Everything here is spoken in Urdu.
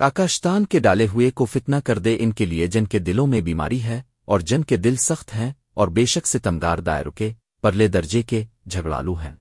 آکاشتان کے ڈالے ہوئے کو فتنہ کر دے ان کے لیے جن کے دلوں میں بیماری ہے اور جن کے دل سخت ہیں اور بے شک سے تمگار دائروں کے پرلے درجے کے جھگڑالو ہیں۔